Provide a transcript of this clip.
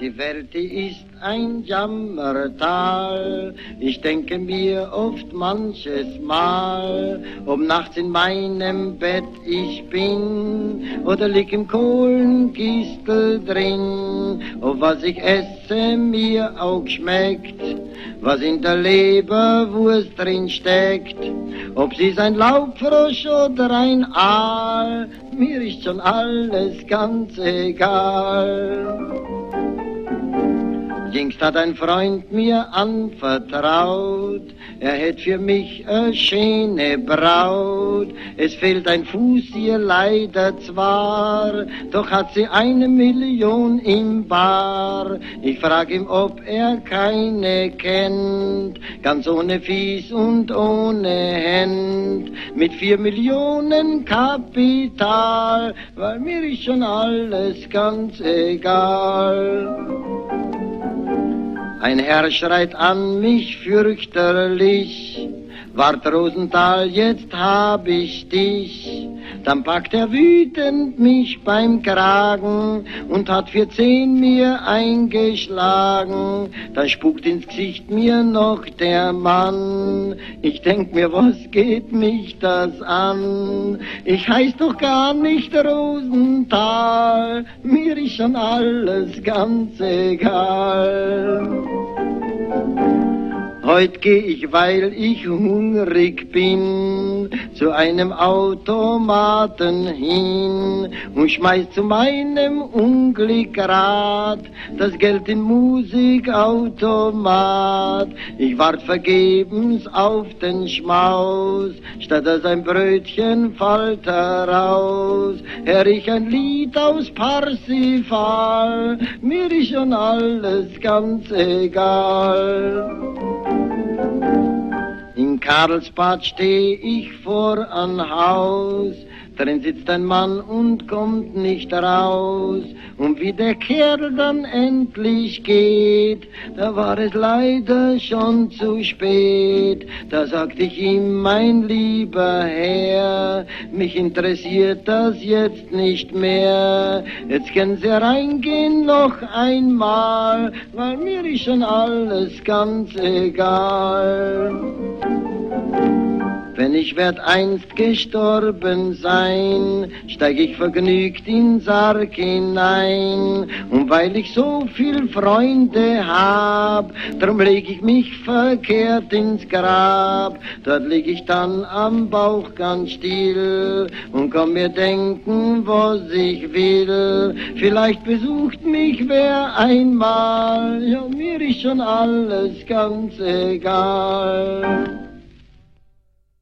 die Welt, ist ein Jammertal. Ich denke mir oft manches Mal, ob nachts in meinem Bett ich bin oder lieg im Kohlengistel drin, ob was ich esse mir auch schmeckt, was in der Leberwurst drin steckt, ob sie ein Laubfrosch oder ein Aal, mir ist schon alles ganz egal. Jüngst hat ein Freund mir anvertraut, er hätt für mich a schöne Braut. Es fehlt ein Fuß ihr leider zwar, doch hat sie eine Million im Bar. Ich frag ihm, ob er keine kennt, ganz ohne Fies und ohne Händ, mit vier Millionen Kapital, weil mir ist schon alles ganz egal. Ein Herr schreit an mich fürchterlich, Wart Rosenthal, jetzt hab ich dich. Dann packt er wütend mich beim Kragen und hat für zehn mir eingeschlagen. Da spukt ins Gesicht mir noch der Mann. Ich denk mir, was geht mich das an? Ich heiß doch gar nicht Rosenthal, mir ist schon alles ganz egal. Heut geh ich, weil ich hungrig bin, zu einem Automaten hin und schmeiß zu meinem Unglück Rad das Geld in Musikautomat. Ich wart vergebens auf den Schmaus, statt dass ein Brötchen fallt heraus. Hör ich ein Lied aus Parsifal, mir ist schon alles ganz egal. In Karlsbad steh ich vor ein Haus, drin sitzt ein Mann und kommt nicht raus. Und wie der Kerl dann endlich geht, da war es leider schon zu spät. Da sagte ich ihm, mein lieber Herr, mich interessiert das jetzt nicht mehr. Jetzt können Sie reingehen noch einmal, weil mir ist schon alles ganz egal. Wenn ich werd einst gestorben sein, steig ich vergnügt in Sarg hinein. Und weil ich so viel Freunde hab, drum leg ich mich verkehrt ins Grab. Dort leg ich dann am Bauch ganz still und komm mir denken, was ich will. Vielleicht besucht mich wer einmal, ja mir ist schon alles ganz egal.